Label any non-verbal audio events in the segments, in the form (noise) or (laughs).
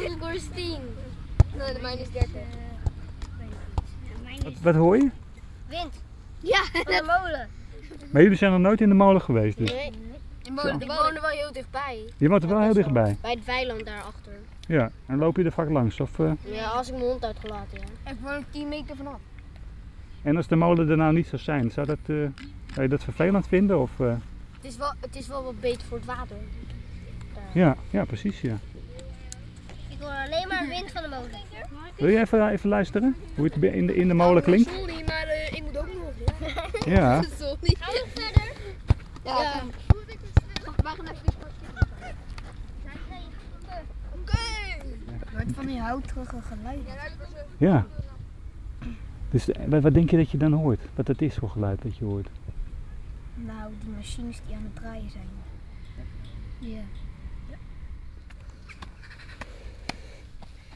Score is 10. Nee, de mijne is 30. Wat, wat hoor je? Wind. Ja, de molen. Maar jullie zijn nog nooit in de molen geweest dus. Nee. Ik woon er wel heel dichtbij. Je woont er wel heel dichtbij. Bij het weiland daarachter. Ja, en loop je er vaak langs? Of, eh, Ja, als ik mijn hond uitgelaten, ja. Ik woon er 10 meter vanaf. en als de molen er nou niet zou zijn, zou, dat, eh, zou je dat vervelend vinden? Of, eh, Het is, wel, het is wel wat beter voor het water. ja, ja, precies ja. Hoor alleen maar wind van de molen. Wil je even, even luisteren? Hoe het in de, in de molen klinkt? Sorry, maar eh, ik moet ook nog. (laughs) Ja. Sorry. Ga nog verder? Ja. ja. Wij gaan even Oké. Van die houterige geluiden. Ja. Dus eh, wat, denk je dat je dan hoort? Wat het is voor geluid dat je hoort? Nou, die machines die aan het draaien zijn. Ja.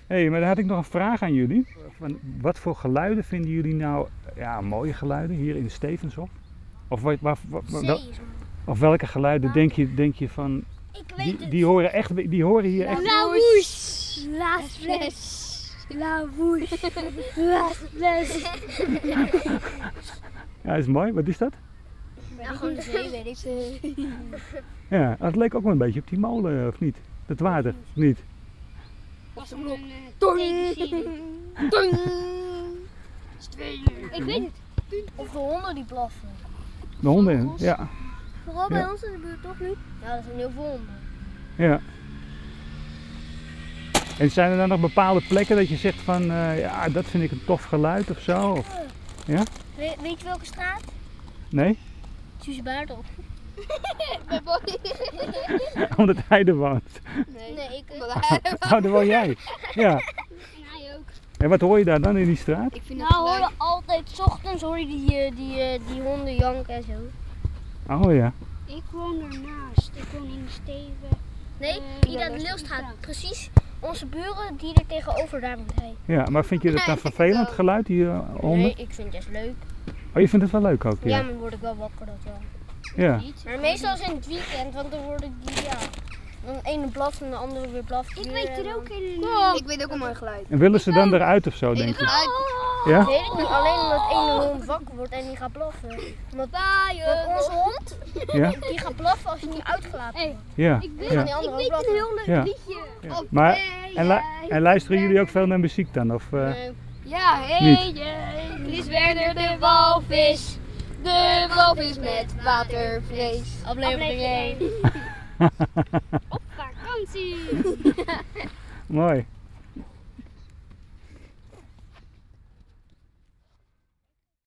Hey, maar dan had ik nog een vraag aan jullie. Van, wat voor geluiden vinden jullie nou ja, mooie geluiden hier in Stevenshof? Of, wat, wel- of welke geluiden denk je, denk je van, Ik weet die, het. die horen, echt, die horen hier echt... La woes. La fles. La woes. La fles. Ja, is mooi. Wat is dat? Ja, gewoon de zee, weet ik. Ja, dat leek ook wel een beetje op die molen, of niet? Dat water, Was hem op. Dong. Dong. Ik weet het. Of de honden die blaffen. De honden, ja. Vooral bij Ja. ons in de buurt toch niet? Ja, dat zijn heel veel honden. ja. En zijn er dan nog bepaalde plekken dat je zegt van, eh, ja, dat vind ik een tof geluid of zo? Of, We- weet je welke straat? nee? Suze Baardel. (laughs) Omdat hij er woont. Nee, nee ik. Oh, daar woon jij. Ja. (laughs) En hij ook. En wat hoor je daar dan in die straat? Ik vind nou hoor je altijd, 's ochtends hoor je die, eh, die, eh, die honden janken en zo. Oh ja. Ik woon ernaast. Ik woon in Steven. Nee, Eh, de dat Leeuwstraat. inderdaad. Precies onze buren die er tegenover, daar woont hij. Ja, maar vind je dat dan vervelend geluid, die honden? Nee, ik vind het juist leuk. Oh, je vindt het wel leuk ook, Ja, ja. maar dan word ik wel wakker dat wel. Ja. Maar meestal is het in het weekend, want dan word ik die, ja. Dan de ene blaft en de andere weer blaft. Ik weet er ook een. Ik weet ook een mooi geluid. En willen ze dan eruit of zo, denk je? Ja? Dat weet ik niet, alleen omdat ene hond wakker wordt en die gaat blaffen. Want, want onze hond, Ja? die gaat blaffen als je niet uitgelaten wordt. Ja. Dan gaan ja. die anderen ook blaffen. heel leuk Ja. liedje. ja. Maar, en, lu- en luisteren jullie ook veel naar muziek dan? Of, eh, Nee. Ja, Niet. Het is Werner de walvis. De walvis met watervrees. Aflevering 1. (laughs) Op vakantie. (laughs) Mooi.